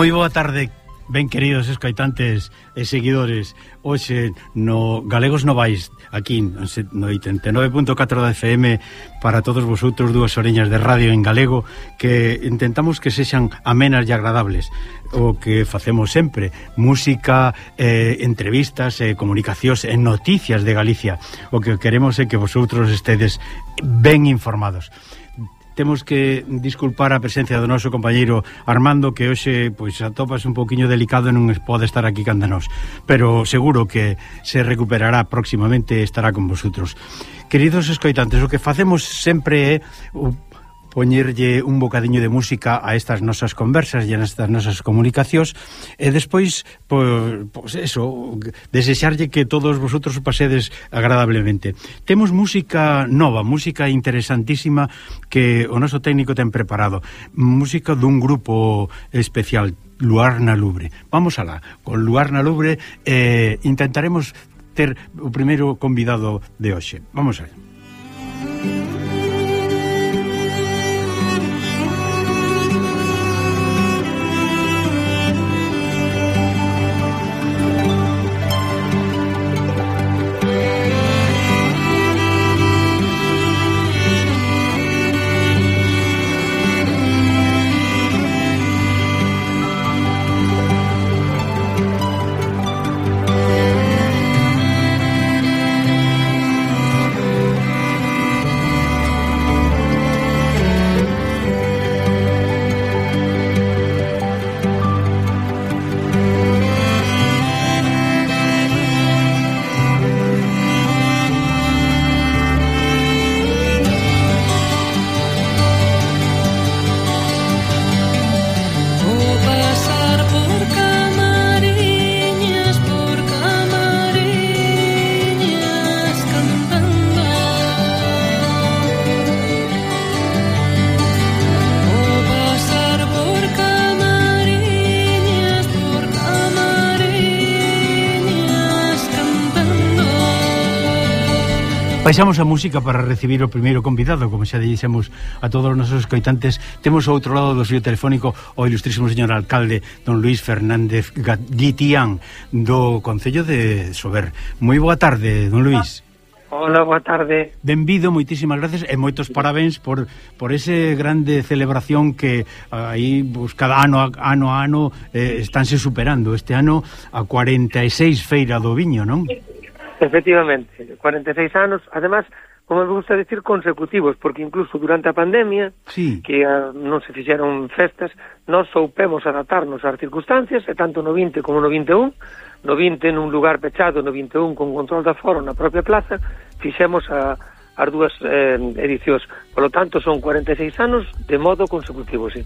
Moi boa tarde, ben queridos escoitantes e seguidores. Hoxe no Galegos Novais aquí no 89.4 da FM para todos vosotros dúas oreñas de radio en galego que intentamos que sexan amenas e agradables. O que facemos sempre música, eh, entrevistas eh, comunicacións e noticias de Galicia. O que queremos é que vosotros estedes ben informados temos que disculpar a presencia do noso compañeiro Armando que hoxe pois atopas un poquiño delicado e non pode estar aquí canda nós, pero seguro que se recuperará próximamente e estará con vosotros. Queridos escoitantes, o que facemos sempre é poñerlle un bocadiño de música a estas nosas conversas e a estas nosas comunicacións e despois, pois, pois eso, desexarlle que todos vosotros pasedes agradablemente. Temos música nova, música interesantísima que o noso técnico ten preparado, música dun grupo especial, Luarna Lubre. Vamos alá, con Luarna Lubre eh, intentaremos ter o primeiro convidado de hoxe. Vamos alá. Baixamos a música para recibir o primeiro convidado, como xa dixemos a todos os nosos coitantes. Temos ao outro lado do fio telefónico o ilustrísimo señor alcalde, don Luis Fernández Guitián, do Concello de Sober. Moi boa tarde, don Luis. Hola, boa tarde. Benvido, moitísimas gracias e moitos parabéns por por ese grande celebración que aí pues, cada ano ano a ano eh, estánse superando. Este ano a 46 Feira do Viño, non? Sí. Efectivamente, 46 anos, además, como me gusta decir, consecutivos, porque incluso durante a pandemia, sí. que a, non se fixeron festas, nós soupemos adaptarnos ás circunstancias, e tanto no 20 como no 21, no 20 nun lugar pechado, no 21 con control da foro na propia plaza, fixemos a, as dúas eh, edicións. Por lo tanto, son 46 anos de modo consecutivo, sí.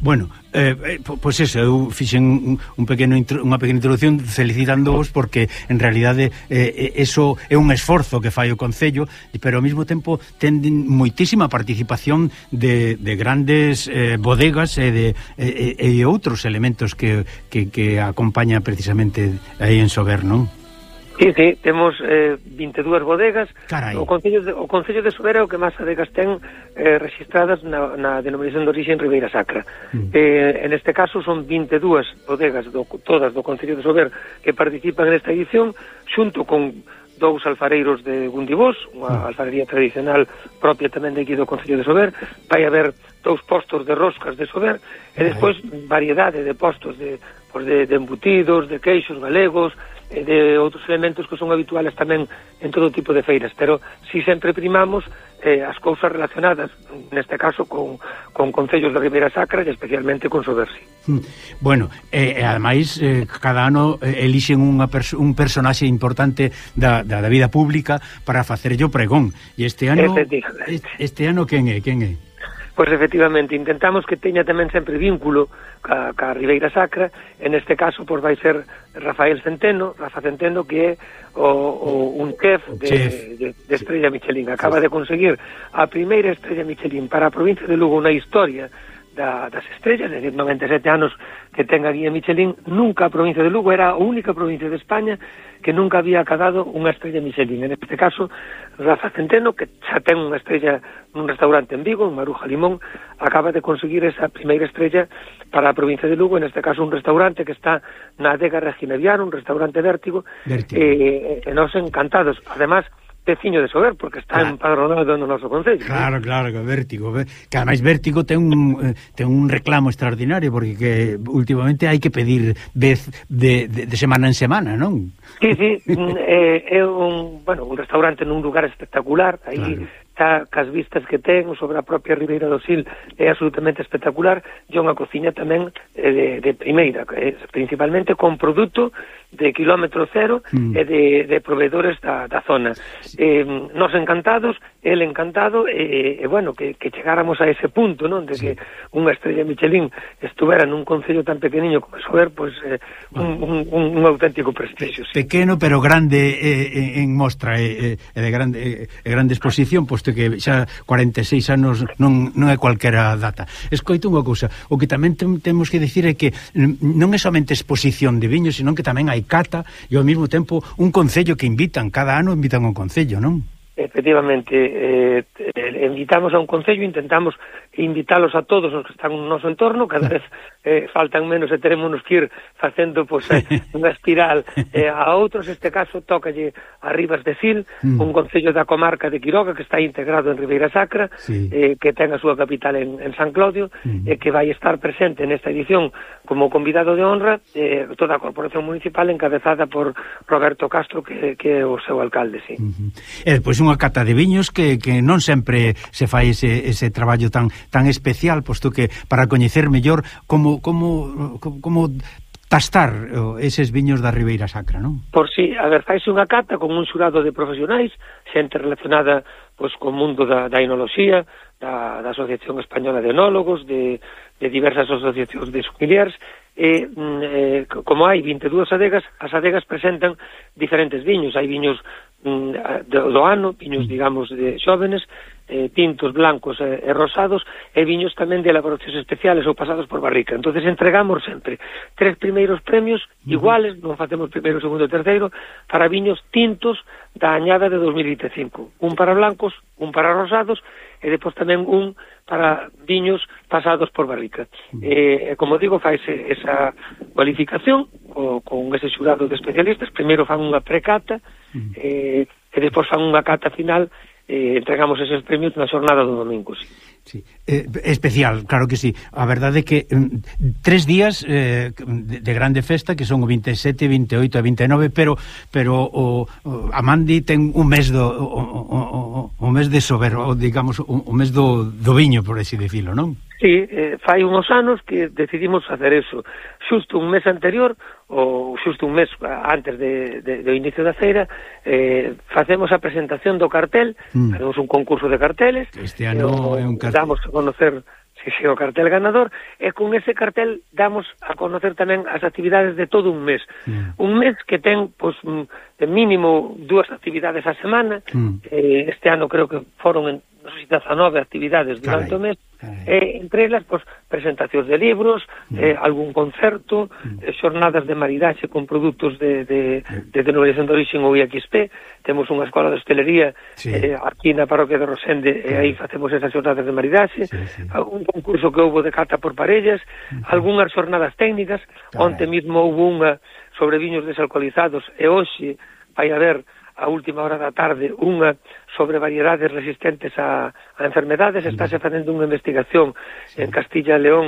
Bueno, eh, eh pois pues eso, eu fixen un pequeno unha pequena introducción felicitándoos porque en realidade eh, eh, eso é un esforzo que fai o Concello pero ao mesmo tempo ten moitísima participación de, de grandes eh, bodegas e de e, e, e outros elementos que, que, que acompaña precisamente aí en Sober, non? Sí, sí, temos eh, 22 bodegas. Carai. O Concello de, o Concello de Sobera é o que máis adegas ten eh, registradas na, na denominación de origen Ribeira Sacra. Mm. Eh, en este caso son 22 bodegas, do, todas do Concello de Sober, que participan nesta edición, xunto con dous alfareiros de Gundivós, unha mm. alfarería tradicional propia tamén de aquí do Concello de Sober, vai haber dous postos de roscas de Sober, e despois variedade de postos de pois de, de embutidos, de queixos galegos, e de outros elementos que son habituales tamén en todo tipo de feiras, pero si sempre primamos eh, as cousas relacionadas, neste caso, con, con concellos de Ribeira Sacra e especialmente con Sobersi. Hmm. Bueno, e eh, ademais, eh, cada ano eh, elixen unha pers un personaxe importante da, da, da vida pública para facerlle o pregón. E este ano... Este ano, quen é? Quen é? Pois efectivamente, intentamos que teña tamén sempre vínculo ca, ca Ribeira Sacra, en este caso pois vai ser Rafael Centeno, Rafa Centeno que é o, o un chef de, chef. de, de estrella Michelin, acaba de conseguir a primeira estrella Michelin para a provincia de Lugo, unha historia da, das estrellas, é dicir, 97 anos que tenga guía Michelin, nunca a provincia de Lugo era a única provincia de España que nunca había acadado unha estrella Michelin. En este caso, Rafa Centeno, que xa ten unha estrella nun restaurante en Vigo, en Maruja Limón, acaba de conseguir esa primeira estrella para a provincia de Lugo, en este caso un restaurante que está na Adega Regina Viana, un restaurante vértigo, vértigo. Eh, e nos encantados. Además, veciño de Sober, porque está claro. empadronado no noso Concello. Claro, claro, que Vértigo. Que ademais Vértigo ten un, eh, ten un reclamo extraordinario, porque que últimamente hai que pedir vez de, de, de semana en semana, non? Sí, sí, mm, eh, é un, bueno, un restaurante nun lugar espectacular, aí claro está cas vistas que ten sobre a propia Ribeira do Sil é absolutamente espectacular e unha cociña tamén eh, de, de primeira, eh, principalmente con produto de kilómetro cero mm. e de, de proveedores da, da zona. Sí. Eh, nos encantados, el encantado, e, eh, eh, bueno, que, que chegáramos a ese punto, non? De sí. que unha estrella Michelin estuvera nun concello tan pequeniño como Sober, pois pues, eh, un, un, un auténtico prestixio. Pe, sí. Pequeno pero grande eh, en mostra e eh, eh, de grande, eh, grande exposición, pois isto que xa 46 anos non, non é cualquera data. Escoito unha cousa, o que tamén tem, temos que dicir é que non é somente exposición de viños, senón que tamén hai cata e ao mesmo tempo un concello que invitan, cada ano invitan un concello, non? Efectivamente, eh, eh, invitamos a un concello, intentamos invitalos a todos os que están no noso entorno, cada vez eh, faltan menos e teremos que ir facendo pois, pues, eh, unha espiral eh, a outros, este caso tocalle a Rivas de Sil, mm. un concello da comarca de Quiroga que está integrado en Ribeira Sacra, sí. eh, que ten a súa capital en, en San Clodio, mm. eh, que vai estar presente nesta edición como convidado de honra eh, toda a Corporación Municipal encabezada por Roberto Castro, que, que é o seu alcalde, sí. Mm -hmm. E eh, depois unha cata de viños que, que non sempre se fai ese, ese traballo tan tan especial, posto que para coñecer mellor como como como tastar eses viños da Ribeira Sacra, non? Por si, a ver, fais unha cata con un xurado de profesionais, xente relacionada pois, co mundo da, da enoloxía, da, da Asociación Española de Enólogos, de, de diversas asociacións de sumiliares, e, mm, eh, como hai 22 adegas, as adegas presentan diferentes viños. Hai viños Mm, do, do ano, viños, mm. digamos, de xóvenes, eh, tintos blancos e, e rosados, e viños tamén de elaboracións especiales ou pasados por barrica. entonces entregamos sempre tres primeiros premios iguales, non facemos primeiro, segundo e terceiro, para viños tintos da añada de 2025. Un para blancos, un para rosados, e depois tamén un para viños pasados por barrica. Eh, como digo, faise esa cualificación, co, con ese xurado de especialistas, primeiro fan unha precata, mm. eh, e despois fan unha cata final eh, entregamos eses premios na xornada do domingo, sí. Sí. Eh, especial, claro que sí. A verdade é que mm, tres días eh, de, de grande festa, que son o 27, 28 e 29, pero pero o, o a Mandi ten un mes do o, o, o, o mes de sober, o, digamos, o, o mes do, do viño, por así decirlo, non? Sí, eh, fai unos anos que decidimos facer eso. Xusto un mes anterior, ou xusto un mes antes de, de, do inicio da feira, eh, facemos a presentación do cartel, mm. facemos un concurso de carteles, este ano é un cartel... damos a conocer se xe o cartel ganador, e con ese cartel damos a conocer tamén as actividades de todo un mes. Mm. Un mes que ten, pois, de mínimo dúas actividades a semana, mm. eh, este ano creo que foron 19 actividades durante carai, o mes, carai. eh, entre elas, pois, presentacións de libros, mm. eh, algún concerto, mm. eh, xornadas de maridaxe con produtos de, de, mm. de denominación de orixen ou IXP, temos unha escola de hostelería sí. eh, aquí na parroquia de Rosende, e aí facemos esas xornadas de maridaxe, sí, sí. un concurso que houve de cata por parellas, mm. algunhas xornadas técnicas, carai. onte mismo houve unha sobre viños desalcoholizados, e hoxe vai haber a última hora da tarde unha sobre variedades resistentes a, a enfermedades, estáse facendo unha investigación en Castilla e León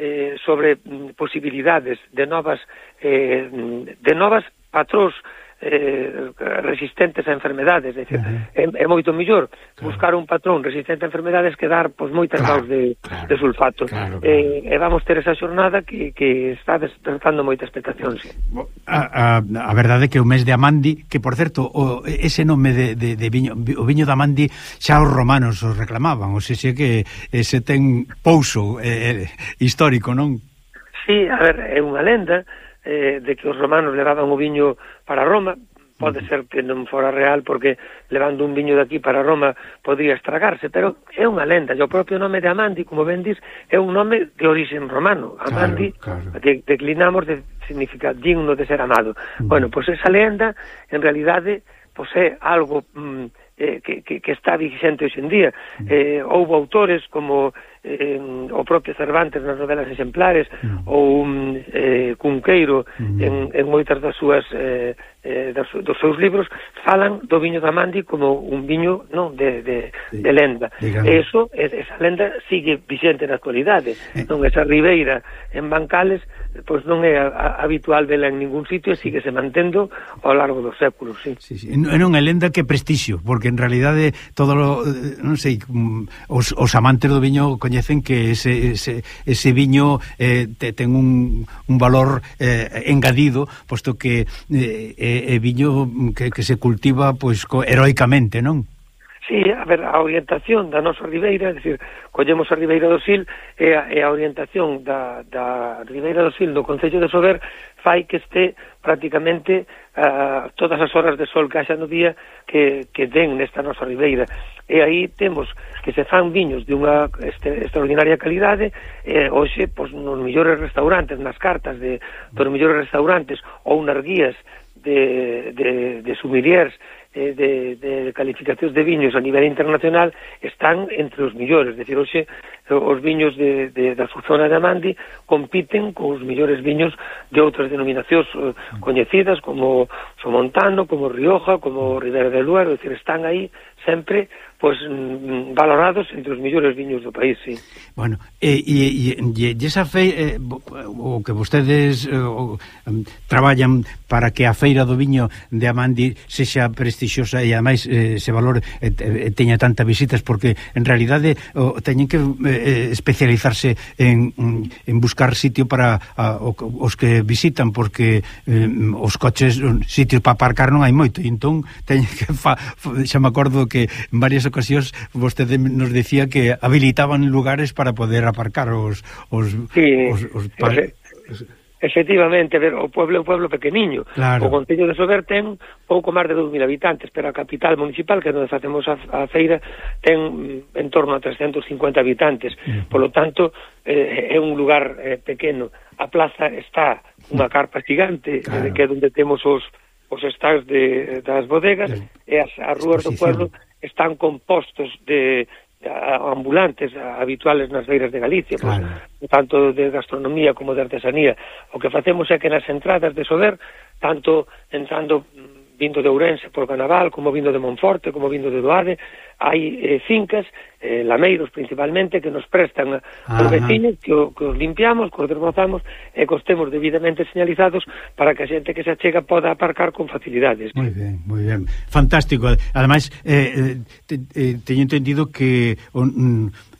eh, sobre mm, posibilidades de novas eh, mm, de novas patrós eh, resistentes a enfermedades. Decir, uh -huh. é, é moito mellor claro. buscar un patrón resistente a enfermedades que dar pois, moitas claro, de, claro, de sulfato. Claro, eh, claro. Eh, e vamos ter esa xornada que, que está despertando moita expectación. Sí. A, a, a verdade é que o mes de Amandi, que por certo, o, ese nome de, de, de viño, o viño de Amandi xa os romanos os reclamaban, ou seja que ese ten pouso eh, eh, histórico, non? Sí, a ver, é unha lenda, eh, de que os romanos levaban o viño para Roma, pode ser que non fora real porque levando un viño de aquí para Roma podría estragarse, pero é unha lenda, e o propio nome de Amandi, como ben dis, é un nome de orixen romano. Amandi, claro, claro. Declinamos de significa digno de ser amado. Mm. Bueno, pois esa lenda en realidade pois é algo mm, eh, que, que, que está vigente hoxe en día. Mm. Eh, houve autores como eh, o propio Cervantes nas novelas exemplares mm. ou um, eh, Cunqueiro mm. en, en moitas das súas eh, eh, das, dos seus libros falan do viño da Mandi como un viño non de, de, sí. de lenda Digamos. eso, esa lenda sigue vigente na actualidade eh. non esa ribeira en Bancales pois non é a, a, habitual vela en ningún sitio e sigue se mantendo ao largo dos séculos sí. Sí, sí. non é lenda que prestixio porque en realidade todo lo, eh, non sei mm, os, os amantes do viño coñecen que ese, ese, ese viño eh, te, ten un, un valor eh, engadido, posto que eh, é viño que, que se cultiva pois co, heroicamente, non? Sí, a ver, a orientación da nosa ribeira, é dicir, collemos a ribeira do Sil e a, e a orientación da, da ribeira do Sil do Concello de Sober fai que este prácticamente uh, todas as horas de sol que haxa no día que, que den nesta nosa ribeira e aí temos que se fan viños de unha este, extraordinaria calidade e hoxe pois, nos millores restaurantes, nas cartas de, dos millores restaurantes ou nas guías de, de, de sumiliers eh, de, de calificacións de viños a nivel internacional están entre os millores, decir, hoxe os viños de, de, da zona de Amandi compiten cos millores viños de outras denominacións eh, coñecidas como Somontano, como Rioja, como Ribera del Duero, decir, están aí sempre pois pues, mm, valorados entre os millores viños do país, sí. Bueno, e, e, e, e esa fe, eh, o que vostedes eh, o, mm, traballan para que a feira do viño de Amandi sexa prestixiosa e ademais eh, se valor eh, eh, teña tantas visitas porque en realidade o, teñen que eh, especializarse en, en buscar sitio para a, os que visitan porque eh, os coches sitios para aparcar non hai moito. E entón teñen que fa, xa me acordo que en varias ocasións vostede nos decía que habilitaban lugares para poder aparcar os os, sí, os, os, os Efectivamente, ver, o pueblo é un pueblo pequeniño. Claro. O Concello de Sober ten pouco máis de 2.000 habitantes, pero a capital municipal, que é onde facemos a, a feira, ten mm, en torno a 350 habitantes. Mm. Por lo tanto, eh, é un lugar eh, pequeno. A plaza está unha mm. carpa gigante, eh, claro. eh, que é onde temos os, os stands de, das bodegas, Bien. e as, as rúas do pueblo están compostos de ambulantes habituales nas feiras de Galicia, pois, claro. tanto de gastronomía como de artesanía. O que facemos é que nas entradas de Sober, tanto entrando vindo de Ourense por Canaval, como vindo de Monforte, como vindo de Doade, hai eh, fincas, eh, lameiros principalmente, que nos prestan a, os vecinos, que, o, que os limpiamos, que os desmozamos e que os temos debidamente señalizados para que a xente que se achega poda aparcar con facilidades. Moi ben, moi ben. Fantástico. Ademais, eh, eh te, eh, teño entendido que... o, mm,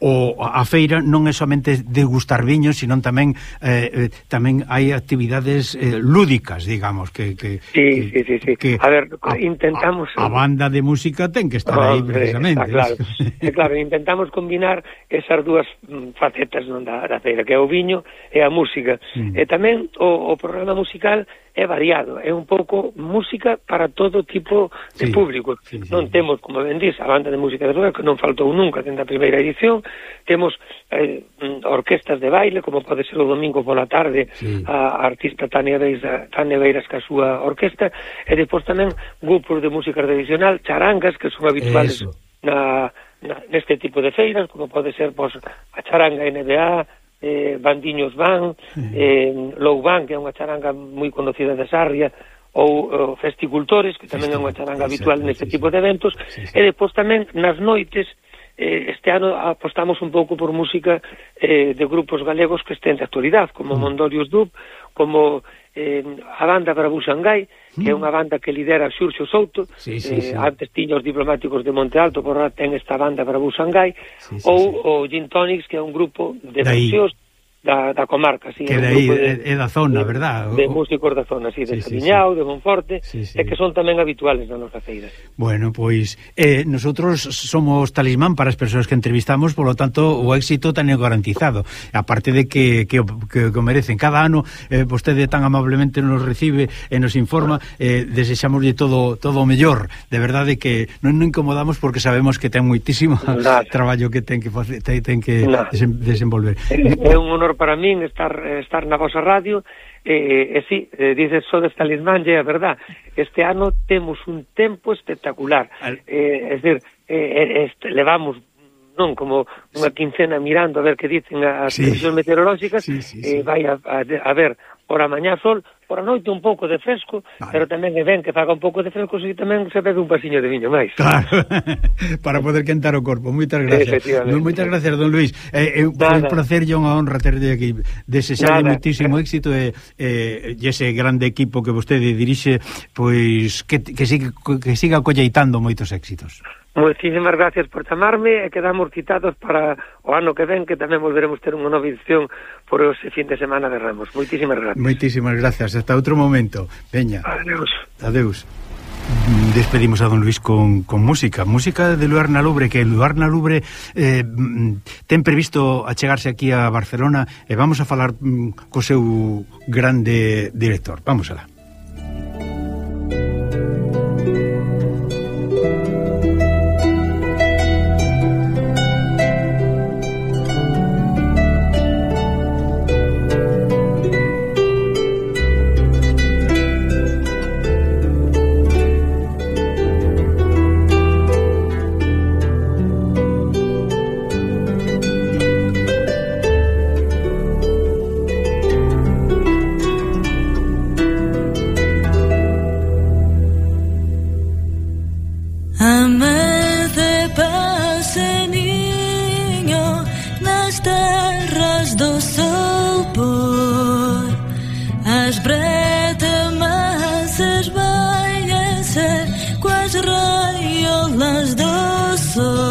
o a feira non é somente degustar viños, sino tamén eh, eh, tamén hai actividades eh, lúdicas, digamos, que que, sí, que, sí, sí, sí. que a ver, a, intentamos a, a banda de música ten que estar aí precisamente. Está claro. é eh, claro, intentamos combinar esas dúas mm, facetas non da, da feira, que é o viño e a música. Mm. E tamén o, o programa musical é variado, é un pouco música para todo tipo de sí, público. Sí, sí. Non temos, como ben dís, a banda de música de rua, que non faltou nunca dende a primeira edición, temos eh, mm, orquestas de baile, como pode ser o domingo pola tarde, sí. a, a artista Tania Beiras, Tania Beiras ca súa orquesta, e depois tamén grupos de música tradicional, charangas, que son habituales Eso. na, na, neste tipo de feiras, como pode ser pois, a charanga NBA, eh, Bandiños van, eh, Louban, que é unha charanga moi conocida de Sarria, ou uh, festicultores, que tamén é unha charanga habitual neste tipo de eventos, e depois tamén nas noites eh, este ano apostamos un pouco por música eh, de grupos galegos que estén de actualidade, como mm. Mondorios Dub, como eh, a banda Brabú Xangai, mm. que é mm. unha banda que lidera Xurxo Souto, sí, sí, eh, sí. antes tiña os diplomáticos de Monte Alto, por ahora ten esta banda Bravú Xangai, sí, sí, ou sí. o Gin Tonics, que é un grupo de fusións, da, da comarca, sí, que un de, é da zona, verdad? De músicos da zona, sí, de sí, sí, de Monforte, sí, sí. e que son tamén habituales na nosa feira. Bueno, pois eh nosotros somos talismán para as persoas que entrevistamos, polo tanto o éxito tan garantizado. Aparte de que que, que, que merecen cada ano, eh, vostede tan amablemente nos recibe e nos informa, eh desexámoslle todo todo o mellor. De verdade que non nos incomodamos porque sabemos que ten moitísimo Nada. traballo que ten que ten que Nada. desenvolver. É un honor para min estar estar na vosa radio e, e si, sí, dices só de talismán, é a verdad. Este ano temos un tempo espectacular. Al... Eh, es decir eh, este, levamos non como unha quincena mirando a ver que dicen as sí. previsións meteorolóxicas sí, sí, sí. eh, vai a, a, a ver por a mañá sol por a noite un pouco de fresco, vale. pero tamén é ben que faga un pouco de fresco e tamén se bebe un pasiño de viño máis. Claro, para poder quentar o corpo. Moitas gracias. Don, moitas gracias, don Luis. É eh, eh, un placer e unha honra terde aquí. Desexarle muitísimo éxito e eh, ese grande equipo que vostede dirixe, pois que, que, siga, que siga colleitando moitos éxitos. Moitísimas gracias por chamarme e quedamos citados para o ano que ven que tamén volveremos ter unha nova edición por ese fin de semana de Ramos. Moitísimas gracias. Moitísimas gracias. Hasta outro momento. Veña. Adeus. Adeus. Despedimos a don Luis con, con música Música de Luarna Lubre Que Luarna Lubre eh, ten previsto achegarse aquí a Barcelona E vamos a falar mm, co seu grande director Vamos alá sun.